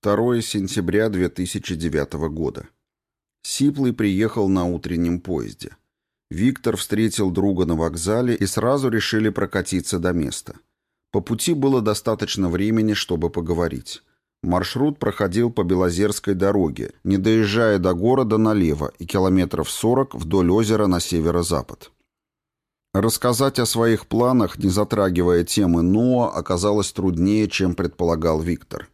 2 сентября 2009 года. Сиплый приехал на утреннем поезде. Виктор встретил друга на вокзале и сразу решили прокатиться до места. По пути было достаточно времени, чтобы поговорить. Маршрут проходил по Белозерской дороге, не доезжая до города налево и километров 40 вдоль озера на северо-запад. Рассказать о своих планах, не затрагивая темы Ноа, оказалось труднее, чем предполагал Виктор.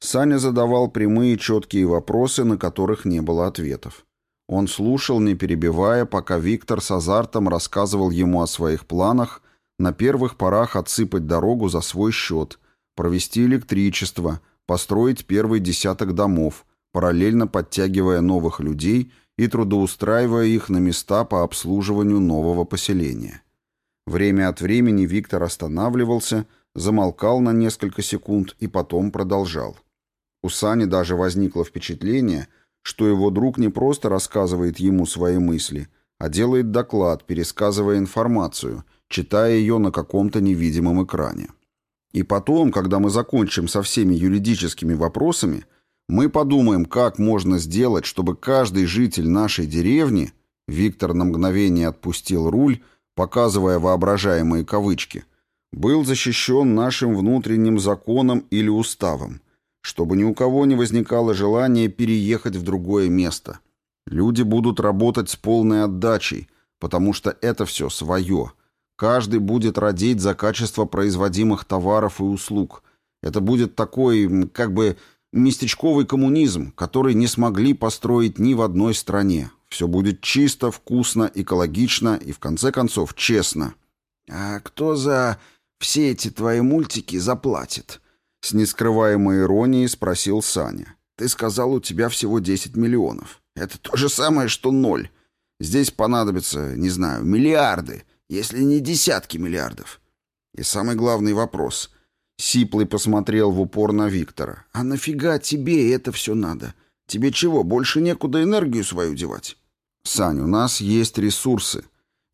Саня задавал прямые четкие вопросы, на которых не было ответов. Он слушал, не перебивая, пока Виктор с азартом рассказывал ему о своих планах на первых порах отсыпать дорогу за свой счет, провести электричество, построить первый десяток домов, параллельно подтягивая новых людей и трудоустраивая их на места по обслуживанию нового поселения. Время от времени Виктор останавливался, замолкал на несколько секунд и потом продолжал. У Сани даже возникло впечатление, что его друг не просто рассказывает ему свои мысли, а делает доклад, пересказывая информацию, читая ее на каком-то невидимом экране. И потом, когда мы закончим со всеми юридическими вопросами, мы подумаем, как можно сделать, чтобы каждый житель нашей деревни, Виктор на мгновение отпустил руль, показывая воображаемые кавычки, был защищен нашим внутренним законом или уставом, чтобы ни у кого не возникало желания переехать в другое место. Люди будут работать с полной отдачей, потому что это все свое. Каждый будет родить за качество производимых товаров и услуг. Это будет такой, как бы, местечковый коммунизм, который не смогли построить ни в одной стране. Все будет чисто, вкусно, экологично и, в конце концов, честно. «А кто за все эти твои мультики заплатит?» С нескрываемой иронией спросил Саня. «Ты сказал, у тебя всего 10 миллионов. Это то же самое, что ноль. Здесь понадобится, не знаю, миллиарды, если не десятки миллиардов. И самый главный вопрос. Сиплый посмотрел в упор на Виктора. А нафига тебе это все надо? Тебе чего, больше некуда энергию свою девать? Сань, у нас есть ресурсы.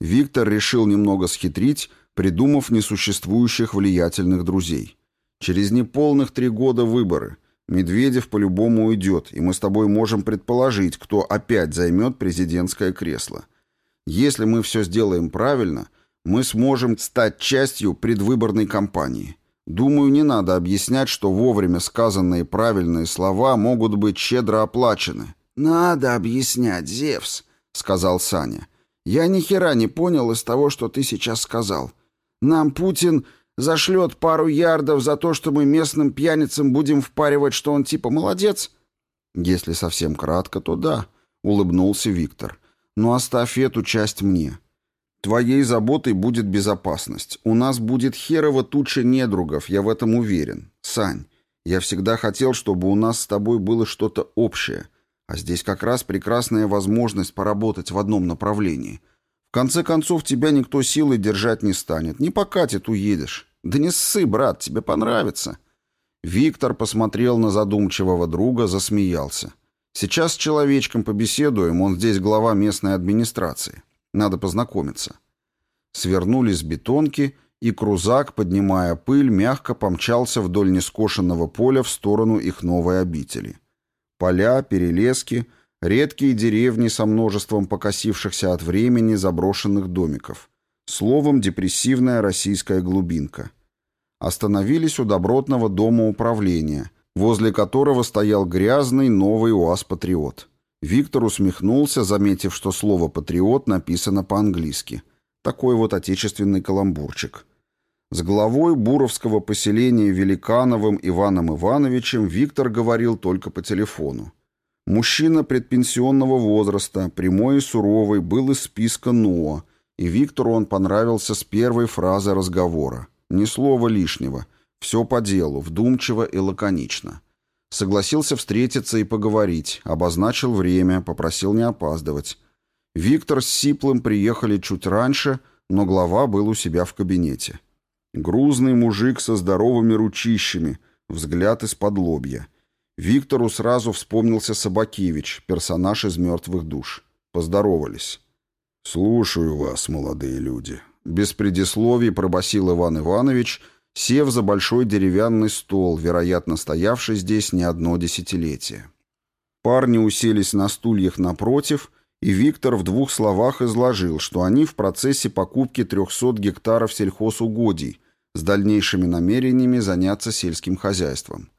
Виктор решил немного схитрить, придумав несуществующих влиятельных друзей. Через неполных три года выборы. Медведев по-любому уйдет, и мы с тобой можем предположить, кто опять займет президентское кресло. Если мы все сделаем правильно, мы сможем стать частью предвыборной кампании. Думаю, не надо объяснять, что вовремя сказанные правильные слова могут быть щедро оплачены. «Надо объяснять, Зевс», — сказал Саня. «Я ни хера не понял из того, что ты сейчас сказал. Нам Путин зашлет пару ярдов за то, что мы местным пьяницам будем впаривать, что он типа молодец?» «Если совсем кратко, то да», — улыбнулся Виктор. «Но оставь эту часть мне. Твоей заботой будет безопасность. У нас будет херово туча недругов, я в этом уверен. Сань, я всегда хотел, чтобы у нас с тобой было что-то общее. А здесь как раз прекрасная возможность поработать в одном направлении. Конце концов, тебя никто силой держать не станет. Не покатит, уедешь. Да не ссы, брат, тебе понравится. Виктор посмотрел на задумчивого друга, засмеялся. Сейчас с человечком побеседуем, он здесь глава местной администрации. Надо познакомиться. Свернули с бетонки, и крузак, поднимая пыль, мягко помчался вдоль нескошенного поля в сторону их новой обители. Поля, перелески, редкие деревни со множеством покосившихся от времени заброшенных домиков. Словом, депрессивная российская глубинка. Остановились у добротного дома управления, возле которого стоял грязный новый УАЗ-патриот. Виктор усмехнулся, заметив, что слово «патриот» написано по-английски. Такой вот отечественный каламбурчик. С главой Буровского поселения Великановым Иваном Ивановичем Виктор говорил только по телефону. Мужчина предпенсионного возраста, прямой и суровый, был из списка НОА, и Виктору он понравился с первой фразы разговора. Ни слова лишнего, все по делу, вдумчиво и лаконично. Согласился встретиться и поговорить, обозначил время, попросил не опаздывать. Виктор с Сиплым приехали чуть раньше, но глава был у себя в кабинете. Грузный мужик со здоровыми ручищами, взгляд из-под лобья. Виктору сразу вспомнился Собакевич, персонаж из «Мертвых душ». Поздоровались. «Слушаю вас, молодые люди». Без предисловий пробасил Иван Иванович сев за большой деревянный стол, вероятно, стоявший здесь не одно десятилетие. Парни уселись на стульях напротив, и Виктор в двух словах изложил, что они в процессе покупки 300 гектаров сельхозугодий с дальнейшими намерениями заняться сельским хозяйством.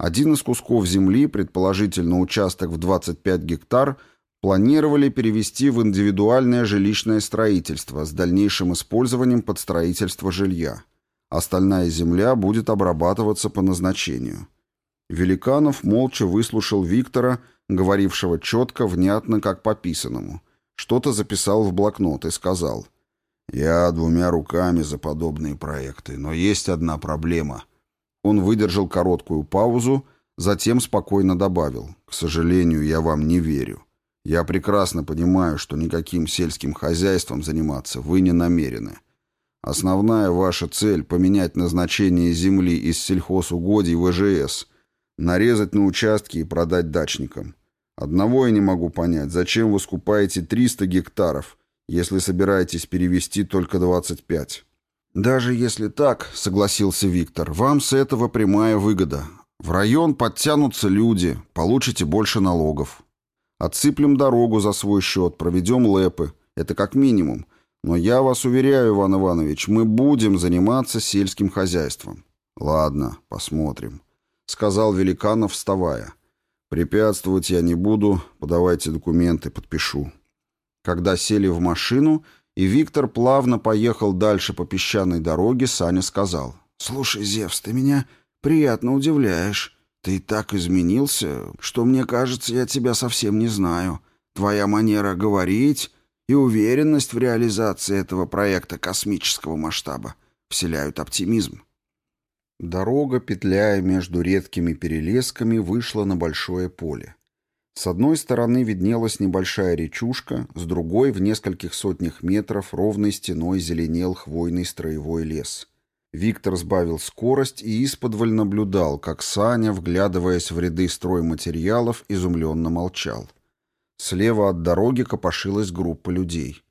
Один из кусков земли, предположительно участок в 25 гектар, планировали перевести в индивидуальное жилищное строительство с дальнейшим использованием под строительство жилья. Остальная земля будет обрабатываться по назначению. Великанов молча выслушал Виктора, говорившего четко, внятно, как по писанному. Что-то записал в блокнот и сказал. «Я двумя руками за подобные проекты, но есть одна проблема». Он выдержал короткую паузу, затем спокойно добавил. «К сожалению, я вам не верю. Я прекрасно понимаю, что никаким сельским хозяйством заниматься вы не намерены. Основная ваша цель — поменять назначение земли из сельхозугодий в ЭЖС — Нарезать на участки и продать дачникам. Одного я не могу понять, зачем вы скупаете 300 гектаров, если собираетесь перевести только 25? Даже если так, согласился Виктор, вам с этого прямая выгода. В район подтянутся люди, получите больше налогов. Отсыплем дорогу за свой счет, проведем лэпы. Это как минимум. Но я вас уверяю, Иван Иванович, мы будем заниматься сельским хозяйством. Ладно, посмотрим сказал Великанов, вставая. «Препятствовать я не буду, подавайте документы, подпишу». Когда сели в машину, и Виктор плавно поехал дальше по песчаной дороге, Саня сказал. «Слушай, Зевс, ты меня приятно удивляешь. Ты так изменился, что, мне кажется, я тебя совсем не знаю. Твоя манера говорить и уверенность в реализации этого проекта космического масштаба вселяют оптимизм». Дорога, петляя между редкими перелесками, вышла на большое поле. С одной стороны виднелась небольшая речушка, с другой, в нескольких сотнях метров, ровной стеной зеленел хвойный строевой лес. Виктор сбавил скорость и исподволь наблюдал, как Саня, вглядываясь в ряды стройматериалов, изумленно молчал. Слева от дороги копошилась группа людей.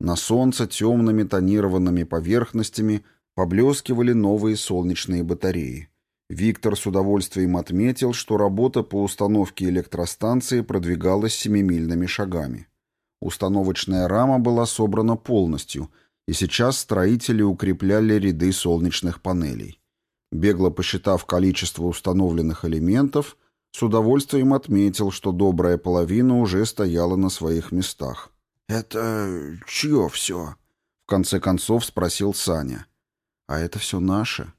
На солнце темными тонированными поверхностями Поблескивали новые солнечные батареи. Виктор с удовольствием отметил, что работа по установке электростанции продвигалась семимильными шагами. Установочная рама была собрана полностью, и сейчас строители укрепляли ряды солнечных панелей. Бегло посчитав количество установленных элементов, с удовольствием отметил, что добрая половина уже стояла на своих местах. «Это чье все?» — в конце концов спросил Саня. А это все наше.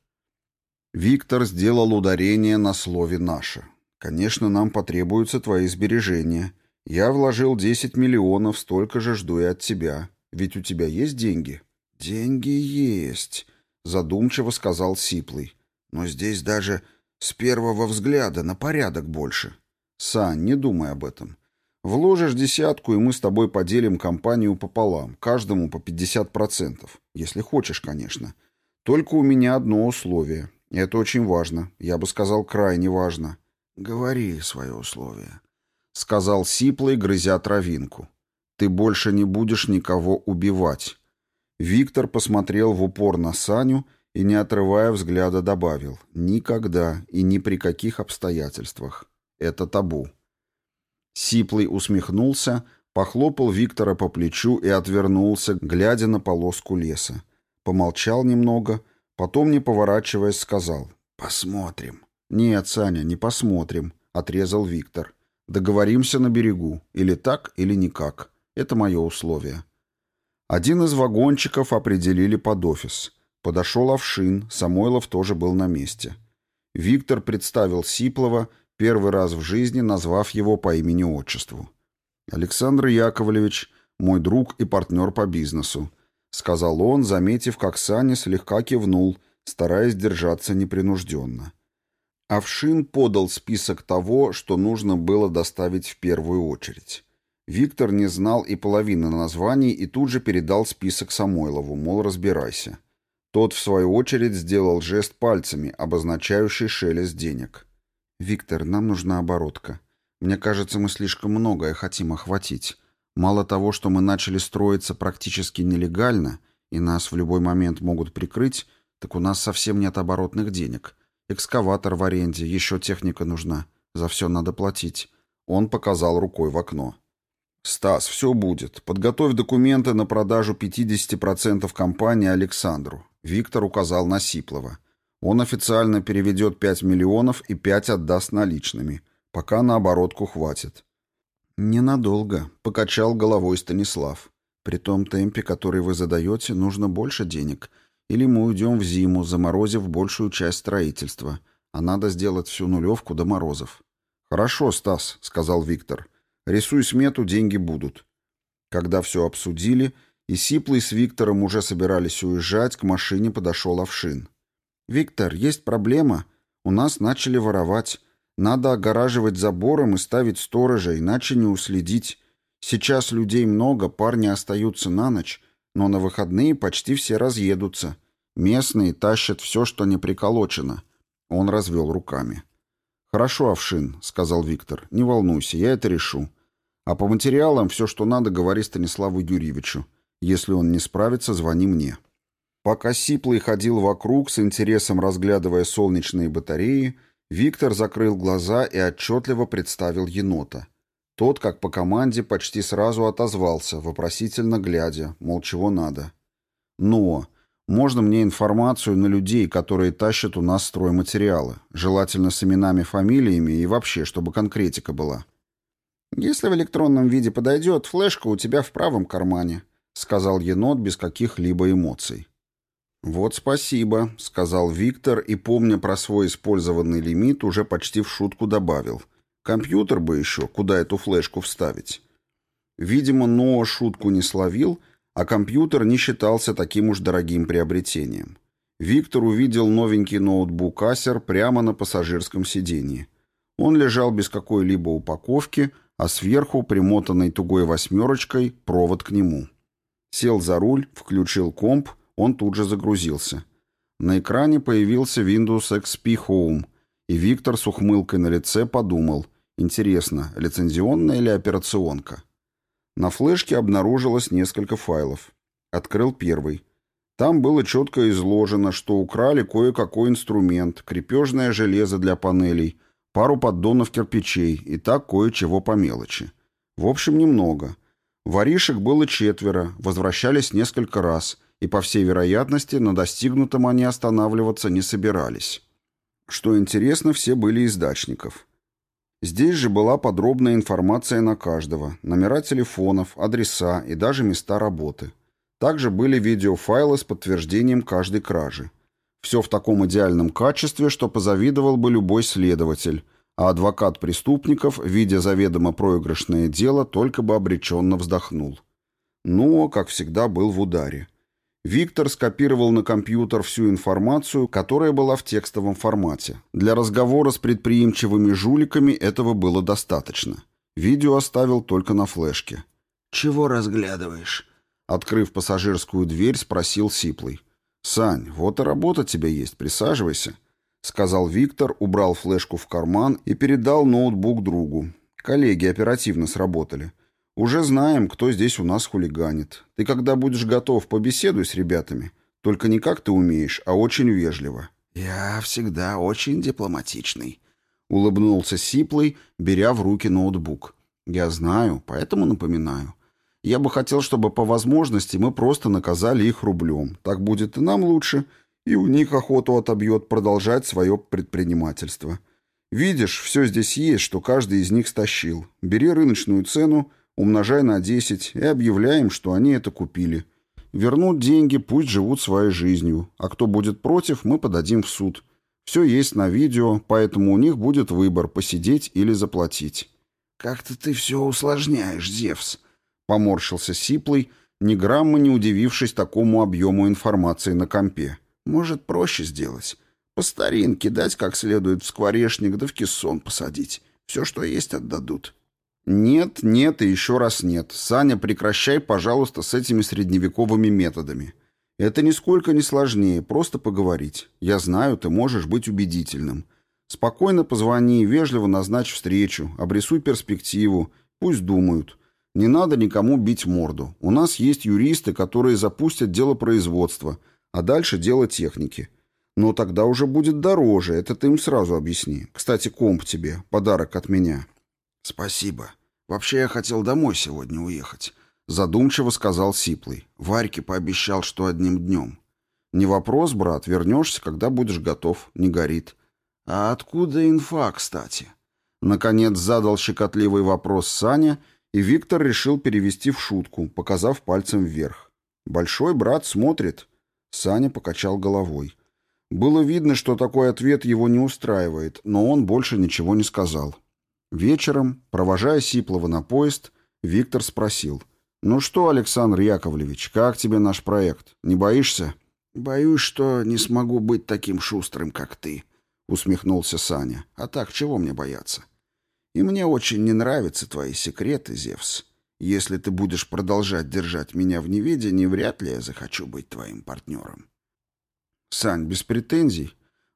Виктор сделал ударение на слове «наше». Конечно, нам потребуются твои сбережения. Я вложил 10 миллионов, столько же жду и от тебя. Ведь у тебя есть деньги? Деньги есть, задумчиво сказал Сиплый. Но здесь даже с первого взгляда на порядок больше. Сань, не думай об этом. Вложишь десятку, и мы с тобой поделим компанию пополам, каждому по 50%. Если хочешь, конечно. Только у меня одно условие. Это очень важно. Я бы сказал, крайне важно. Говори свое условие. Сказал Сиплый, грызя травинку. Ты больше не будешь никого убивать. Виктор посмотрел в упор на Саню и, не отрывая взгляда, добавил. Никогда и ни при каких обстоятельствах. Это табу. Сиплый усмехнулся, похлопал Виктора по плечу и отвернулся, глядя на полоску леса помолчал немного, потом, не поворачиваясь, сказал «Посмотрим». «Нет, Саня, не посмотрим», — отрезал Виктор. «Договоримся на берегу. Или так, или никак. Это мое условие». Один из вагончиков определили под офис. Подошел Овшин, Самойлов тоже был на месте. Виктор представил Сиплова, первый раз в жизни назвав его по имени-отчеству. «Александр Яковлевич, мой друг и партнер по бизнесу сказал он, заметив, как Саня слегка кивнул, стараясь держаться непринужденно. Овшин подал список того, что нужно было доставить в первую очередь. Виктор не знал и половины названий и тут же передал список Самойлову, мол, разбирайся. Тот, в свою очередь, сделал жест пальцами, обозначающий шелест денег. «Виктор, нам нужна оборотка. Мне кажется, мы слишком многое хотим охватить. Мало того, что мы начали строиться практически нелегально, и нас в любой момент могут прикрыть, Так у нас совсем нет оборотных денег. Экскаватор в аренде, еще техника нужна. За все надо платить. Он показал рукой в окно. «Стас, все будет. Подготовь документы на продажу 50% компании Александру». Виктор указал на Сиплова. Он официально переведет 5 миллионов и 5 отдаст наличными. Пока на оборотку хватит. «Ненадолго», — покачал головой Станислав. «При том темпе, который вы задаете, нужно больше денег. Или мы уйдем в зиму, заморозив большую часть строительства. А надо сделать всю нулевку до морозов». «Хорошо, Стас», — сказал Виктор. «Рисуй смету, деньги будут». Когда все обсудили, и Сиплый с Виктором уже собирались уезжать, к машине подошел Овшин. «Виктор, есть проблема. У нас начали воровать. Надо огораживать забором и ставить сторожа, иначе не уследить. Сейчас людей много, парни остаются на ночь, но на выходные почти все разъедутся. Местные тащат все, что не приколочено». Он развел руками. «Хорошо, Овшин», — сказал Виктор. «Не волнуйся, я это решу. А по материалам все, что надо, говори Станиславу Юрьевичу. Если он не справится, звони мне». Пока Сиплый ходил вокруг, с интересом разглядывая солнечные батареи, Виктор закрыл глаза и отчетливо представил енота. Тот, как по команде, почти сразу отозвался, вопросительно глядя, мол, чего надо. «Но! Можно мне информацию на людей, которые тащат у нас стройматериалы, желательно с именами, фамилиями и вообще, чтобы конкретика была». «Если в электронном виде подойдет, флешка у тебя в правом кармане», — сказал енот без каких-либо эмоций. «Вот спасибо», — сказал Виктор и, помня про свой использованный лимит, уже почти в шутку добавил. «Компьютер бы еще, куда эту флешку вставить». Видимо, Ноа шутку не словил, а компьютер не считался таким уж дорогим приобретением. Виктор увидел новенький ноутбук Acer прямо на пассажирском сиденье. Он лежал без какой-либо упаковки, а сверху, примотанной тугой восьмерочкой, провод к нему. Сел за руль, включил комп — он тут же загрузился. На экране появился Windows XP Home, и Виктор с ухмылкой на лице подумал, интересно, лицензионная или операционка? На флешке обнаружилось несколько файлов. Открыл первый. Там было четко изложено, что украли кое-какой инструмент, крепежное железо для панелей, пару поддонов кирпичей и так кое-чего по мелочи. В общем, немного. Воришек было четверо, возвращались несколько раз, и, по всей вероятности, на достигнутом они останавливаться не собирались. Что интересно, все были из дачников. Здесь же была подробная информация на каждого, номера телефонов, адреса и даже места работы. Также были видеофайлы с подтверждением каждой кражи. Все в таком идеальном качестве, что позавидовал бы любой следователь, а адвокат преступников, видя заведомо проигрышное дело, только бы обреченно вздохнул. Но, как всегда, был в ударе. Виктор скопировал на компьютер всю информацию, которая была в текстовом формате. Для разговора с предприимчивыми жуликами этого было достаточно. Видео оставил только на флешке. «Чего разглядываешь?» Открыв пассажирскую дверь, спросил Сиплый. «Сань, вот и работа тебе есть, присаживайся», — сказал Виктор, убрал флешку в карман и передал ноутбук другу. Коллеги оперативно сработали. Уже знаем, кто здесь у нас хулиганит. Ты когда будешь готов, побеседуй с ребятами. Только не как ты умеешь, а очень вежливо». «Я всегда очень дипломатичный», — улыбнулся Сиплый, беря в руки ноутбук. «Я знаю, поэтому напоминаю. Я бы хотел, чтобы по возможности мы просто наказали их рублем. Так будет и нам лучше, и у них охоту отобьет продолжать свое предпринимательство. Видишь, все здесь есть, что каждый из них стащил. Бери рыночную цену, умножай на 10 и объявляем, что они это купили. Вернут деньги, пусть живут своей жизнью, а кто будет против, мы подадим в суд. Все есть на видео, поэтому у них будет выбор, посидеть или заплатить». «Как-то ты все усложняешь, Зевс», — поморщился Сиплый, ни грамма не удивившись такому объему информации на компе. «Может, проще сделать? По старинке дать как следует в скворечник, да в кессон посадить. Все, что есть, отдадут». «Нет, нет и еще раз нет. Саня, прекращай, пожалуйста, с этими средневековыми методами. Это нисколько не сложнее, просто поговорить. Я знаю, ты можешь быть убедительным. Спокойно позвони, вежливо назначь встречу, обрисуй перспективу, пусть думают. Не надо никому бить морду. У нас есть юристы, которые запустят дело производства, а дальше дело техники. Но тогда уже будет дороже, это ты им сразу объясни. Кстати, комп тебе, подарок от меня». «Спасибо. Вообще я хотел домой сегодня уехать», — задумчиво сказал Сиплый. Варьке пообещал, что одним днем. «Не вопрос, брат, вернешься, когда будешь готов, не горит». «А откуда инфа, кстати?» Наконец задал щекотливый вопрос Саня, и Виктор решил перевести в шутку, показав пальцем вверх. «Большой брат смотрит». Саня покачал головой. Было видно, что такой ответ его не устраивает, но он больше ничего не сказал. Вечером, провожая Сиплова на поезд, Виктор спросил. «Ну что, Александр Яковлевич, как тебе наш проект? Не боишься?» «Боюсь, что не смогу быть таким шустрым, как ты», — усмехнулся Саня. «А так, чего мне бояться? И мне очень не нравятся твои секреты, Зевс. Если ты будешь продолжать держать меня в неведении, вряд ли я захочу быть твоим партнером». «Сань, без претензий.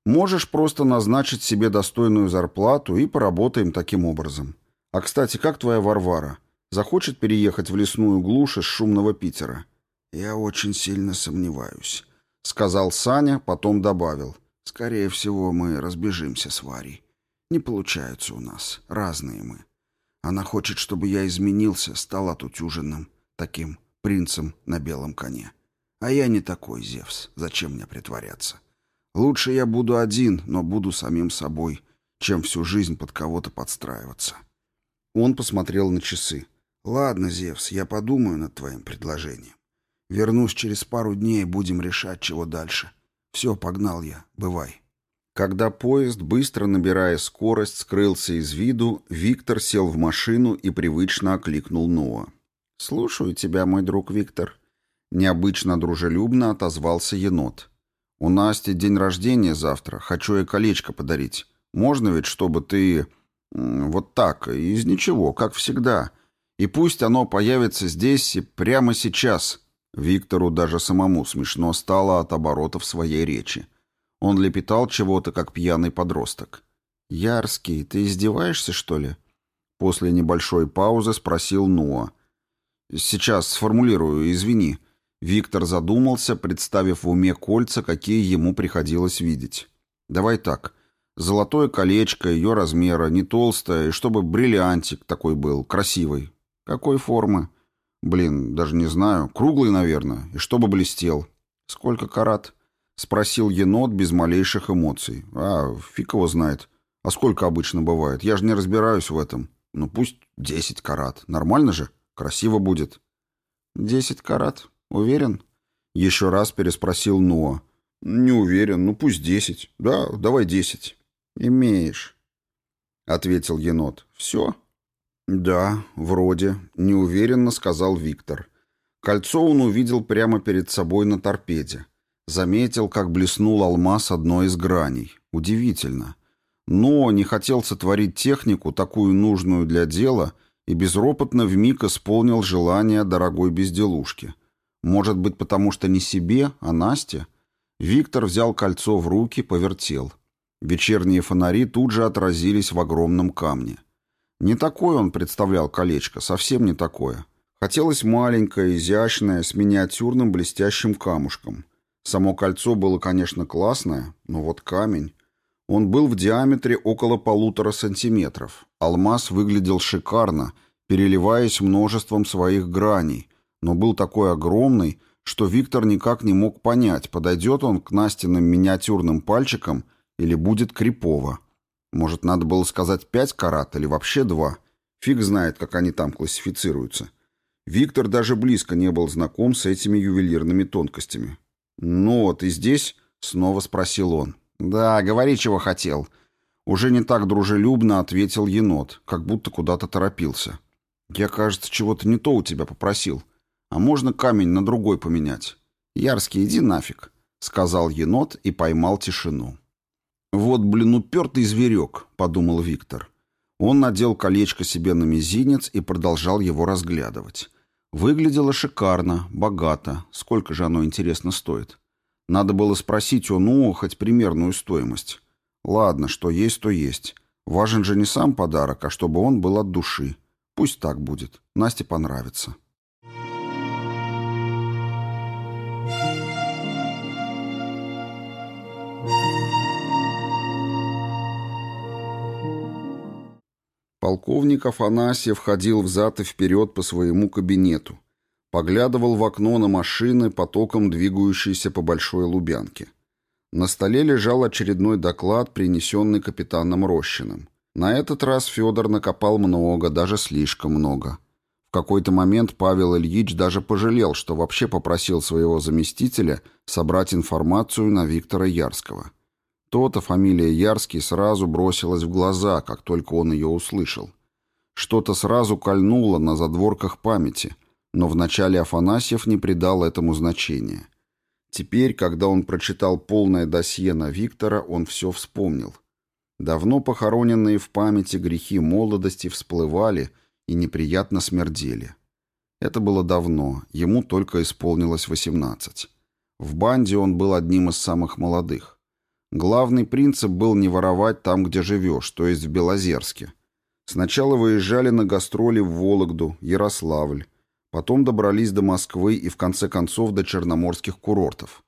Можешь просто назначить себе достойную зарплату и поработаем таким образом. А, кстати, как твоя Варвара? Захочет переехать в лесную глушь из шумного Питера?» «Я очень сильно сомневаюсь», — сказал Саня, потом добавил — Скорее всего, мы разбежимся с Варей. Не получается у нас. Разные мы. Она хочет, чтобы я изменился, стал отутюженным, таким принцем на белом коне. А я не такой, Зевс. Зачем мне притворяться? Лучше я буду один, но буду самим собой, чем всю жизнь под кого-то подстраиваться. Он посмотрел на часы. «Ладно, Зевс, я подумаю над твоим предложением. Вернусь через пару дней, будем решать, чего дальше. Все, погнал я. Бывай. Когда поезд, быстро набирая скорость, скрылся из виду, Виктор сел в машину и привычно окликнул Ноа. «Слушаю тебя, мой друг Виктор». Необычно дружелюбно отозвался енот. «У Насти день рождения завтра. Хочу ей колечко подарить. Можно ведь, чтобы ты... вот так, из ничего, как всегда. И пусть оно появится здесь и прямо сейчас». Виктору даже самому смешно стало от оборотов своей речи. Он лепетал чего-то, как пьяный подросток. «Ярский, ты издеваешься, что ли?» После небольшой паузы спросил Ноа. «Сейчас сформулирую, извини». Виктор задумался, представив в уме кольца, какие ему приходилось видеть. «Давай так. Золотое колечко, ее размера, не толстое, и чтобы бриллиантик такой был, красивый. Какой формы?» Блин, даже не знаю. Круглый, наверное. И чтобы блестел. Сколько карат? Спросил енот без малейших эмоций. А, фиг его знает. А сколько обычно бывает? Я же не разбираюсь в этом. Ну пусть десять карат. Нормально же? Красиво будет. Десять карат? Уверен? Еще раз переспросил Ноа. Не уверен. Ну пусть десять. Да, давай десять. Имеешь. Ответил енот. Все? «Да, вроде», — неуверенно сказал Виктор. Кольцо он увидел прямо перед собой на торпеде. Заметил, как блеснул алмаз одной из граней. Удивительно. Но не хотел сотворить технику, такую нужную для дела, и безропотно вмиг исполнил желание дорогой безделушки. Может быть, потому что не себе, а Насте? Виктор взял кольцо в руки, повертел. Вечерние фонари тут же отразились в огромном камне. Не такое он представлял колечко, совсем не такое. Хотелось маленькое, изящное, с миниатюрным блестящим камушком. Само кольцо было, конечно, классное, но вот камень... Он был в диаметре около полутора сантиметров. Алмаз выглядел шикарно, переливаясь множеством своих граней, но был такой огромный, что Виктор никак не мог понять, подойдет он к Настиным миниатюрным пальчикам или будет крипово. Может, надо было сказать пять карат или вообще два? Фиг знает, как они там классифицируются. Виктор даже близко не был знаком с этими ювелирными тонкостями. «Ну вот и здесь?» — снова спросил он. «Да, говори, чего хотел». Уже не так дружелюбно ответил енот, как будто куда-то торопился. «Я, кажется, чего-то не то у тебя попросил. А можно камень на другой поменять?» «Ярский, иди нафиг», — сказал енот и поймал тишину. «Вот, блин, упертый зверек», — подумал Виктор. Он надел колечко себе на мизинец и продолжал его разглядывать. Выглядело шикарно, богато. Сколько же оно, интересно, стоит? Надо было спросить у Ну хоть примерную стоимость. Ладно, что есть, то есть. Важен же не сам подарок, а чтобы он был от души. Пусть так будет. Насте понравится. Полковник Афанасьев ходил взад и вперед по своему кабинету, поглядывал в окно на машины, потоком двигающиеся по Большой Лубянке. На столе лежал очередной доклад, принесенный капитаном Рощиным. На этот раз Федор накопал много, даже слишком много. В какой-то момент Павел Ильич даже пожалел, что вообще попросил своего заместителя собрать информацию на Виктора Ярского. То-то фамилия Ярский сразу бросилась в глаза, как только он ее услышал. Что-то сразу кольнуло на задворках памяти, но вначале Афанасьев не придал этому значения. Теперь, когда он прочитал полное досье на Виктора, он все вспомнил. Давно похороненные в памяти грехи молодости всплывали и неприятно смердели. Это было давно, ему только исполнилось восемнадцать. В банде он был одним из самых молодых. Главный принцип был не воровать там, где живешь, то есть в Белозерске. Сначала выезжали на гастроли в Вологду, Ярославль, потом добрались до Москвы и в конце концов до черноморских курортов.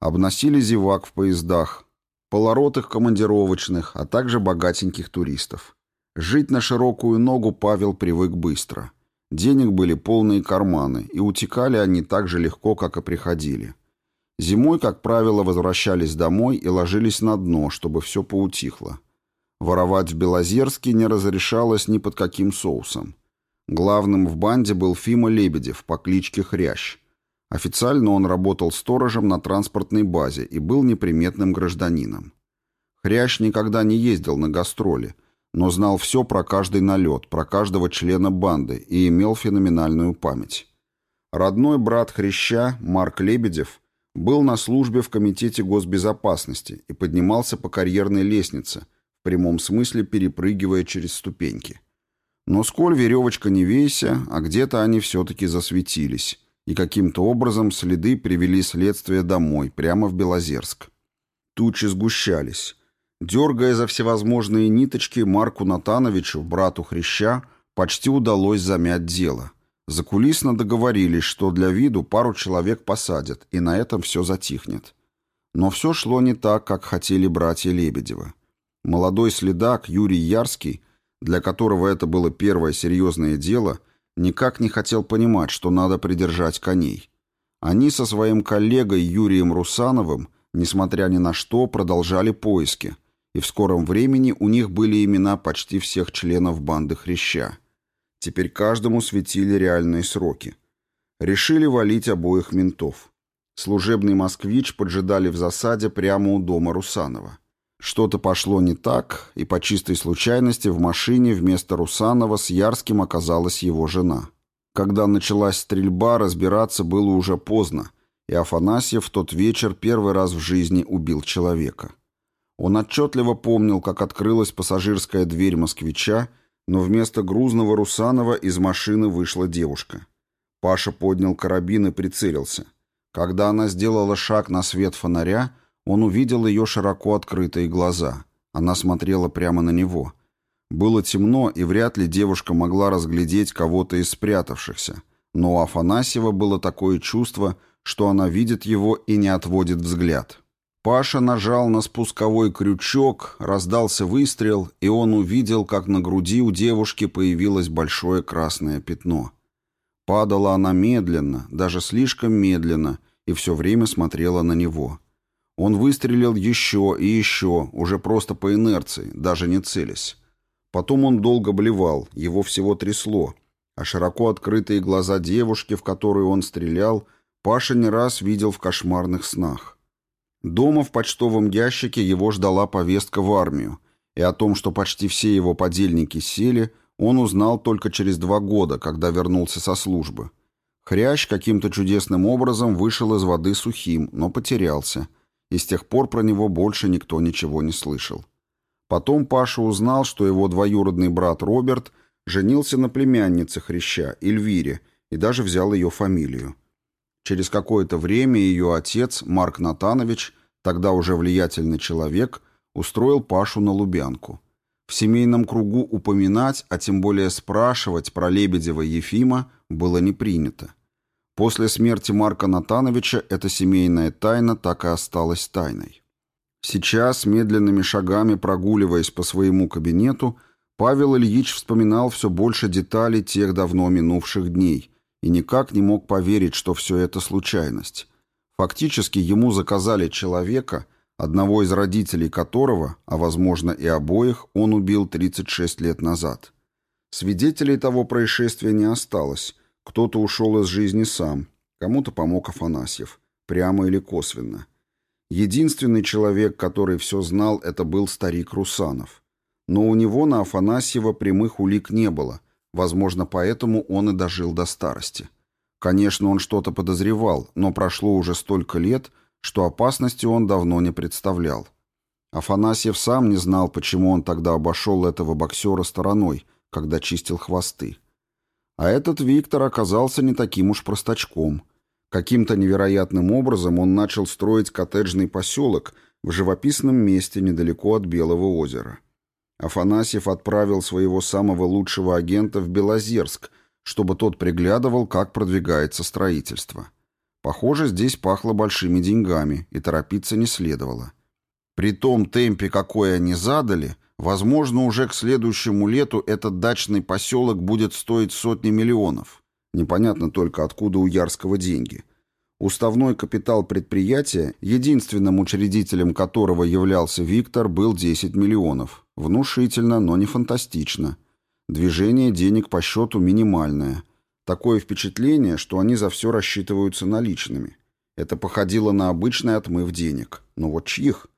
Обносили зевак в поездах, полоротых командировочных, а также богатеньких туристов. Жить на широкую ногу Павел привык быстро. Денег были полные карманы, и утекали они так же легко, как и приходили. Зимой, как правило, возвращались домой и ложились на дно, чтобы все поутихло. Воровать в Белозерске не разрешалось ни под каким соусом. Главным в банде был Фима Лебедев по кличке Хрящ. Официально он работал сторожем на транспортной базе и был неприметным гражданином. Хрящ никогда не ездил на гастроли, но знал все про каждый налет, про каждого члена банды и имел феноменальную память. Родной брат Хряща, Марк Лебедев, был на службе в Комитете госбезопасности и поднимался по карьерной лестнице, в прямом смысле перепрыгивая через ступеньки. Но сколь веревочка не вейся, а где-то они все-таки засветились, и каким-то образом следы привели следствие домой, прямо в Белозерск. Тучи сгущались. Дергая за всевозможные ниточки, Марку Натановичу, брату Хряща, почти удалось замять дело. Закулисно договорились, что для виду пару человек посадят, и на этом все затихнет. Но все шло не так, как хотели братья Лебедева. Молодой следак Юрий Ярский, для которого это было первое серьезное дело, никак не хотел понимать, что надо придержать коней. Они со своим коллегой Юрием Русановым, несмотря ни на что, продолжали поиски, и в скором времени у них были имена почти всех членов банды Хряща. Теперь каждому светили реальные сроки. Решили валить обоих ментов. Служебный москвич поджидали в засаде прямо у дома Русанова. Что-то пошло не так, и по чистой случайности в машине вместо Русанова с Ярским оказалась его жена. Когда началась стрельба, разбираться было уже поздно, и Афанасьев в тот вечер первый раз в жизни убил человека. Он отчетливо помнил, как открылась пассажирская дверь москвича, но вместо грузного Русанова из машины вышла девушка. Паша поднял карабин и прицелился. Когда она сделала шаг на свет фонаря, он увидел ее широко открытые глаза. Она смотрела прямо на него. Было темно, и вряд ли девушка могла разглядеть кого-то из спрятавшихся. Но у Афанасьева было такое чувство, что она видит его и не отводит взгляд. Паша нажал на спусковой крючок, раздался выстрел, и он увидел, как на груди у девушки появилось большое красное пятно. Падала она медленно, даже слишком медленно, и все время смотрела на него. Он выстрелил еще и еще, уже просто по инерции, даже не целясь. Потом он долго блевал, его всего трясло, а широко открытые глаза девушки, в которую он стрелял, Паша не раз видел в кошмарных снах. Дома в почтовом ящике его ждала повестка в армию, и о том, что почти все его подельники сели, он узнал только через два года, когда вернулся со службы. Хрящ каким-то чудесным образом вышел из воды сухим, но потерялся, и с тех пор про него больше никто ничего не слышал. Потом Паша узнал, что его двоюродный брат Роберт женился на племяннице Хряща, Эльвире, и даже взял ее фамилию. Через какое-то время ее отец, Марк Натанович, тогда уже влиятельный человек, устроил Пашу на Лубянку. В семейном кругу упоминать, а тем более спрашивать про Лебедева Ефима было не принято. После смерти Марка Натановича эта семейная тайна так и осталась тайной. Сейчас, медленными шагами прогуливаясь по своему кабинету, Павел Ильич вспоминал все больше деталей тех давно минувших дней и никак не мог поверить, что все это случайность. Фактически ему заказали человека, одного из родителей которого, а возможно и обоих, он убил 36 лет назад. Свидетелей того происшествия не осталось. Кто-то ушел из жизни сам, кому-то помог Афанасьев, прямо или косвенно. Единственный человек, который все знал, это был старик Русанов. Но у него на Афанасьева прямых улик не было, возможно, поэтому он и дожил до старости. Конечно, он что-то подозревал, но прошло уже столько лет, что опасности он давно не представлял. Афанасьев сам не знал, почему он тогда обошел этого боксера стороной, когда чистил хвосты. А этот Виктор оказался не таким уж простачком. Каким-то невероятным образом он начал строить коттеджный поселок в живописном месте недалеко от Белого озера. Афанасьев отправил своего самого лучшего агента в Белозерск, чтобы тот приглядывал, как продвигается строительство. Похоже, здесь пахло большими деньгами, и торопиться не следовало. При том темпе, какой они задали, возможно, уже к следующему лету этот дачный поселок будет стоить сотни миллионов. Непонятно только, откуда у Ярского деньги – Уставной капитал предприятия, единственным учредителем которого являлся Виктор, был 10 миллионов. Внушительно, но не фантастично. Движение денег по счету минимальное. Такое впечатление, что они за все рассчитываются наличными. Это походило на обычный отмыв денег. Но вот чьих?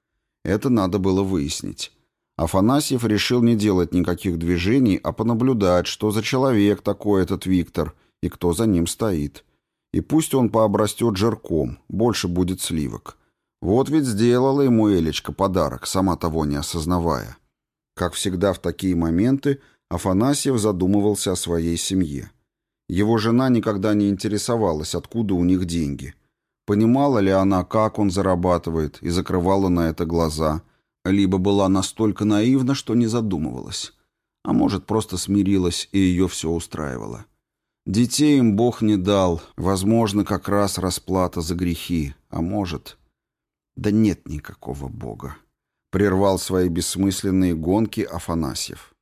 Это надо было выяснить. Афанасьев решил не делать никаких движений, а понаблюдать, что за человек такой этот Виктор и кто за ним стоит. И пусть он пообрастет жирком, больше будет сливок. Вот ведь сделала ему Элечка подарок, сама того не осознавая. Как всегда в такие моменты, Афанасьев задумывался о своей семье. Его жена никогда не интересовалась, откуда у них деньги. Понимала ли она, как он зарабатывает, и закрывала на это глаза, либо была настолько наивна, что не задумывалась. А может, просто смирилась, и ее все устраивало. Детей им Бог не дал, возможно, как раз расплата за грехи, а может... Да нет никакого Бога. Прервал свои бессмысленные гонки Афанасьев.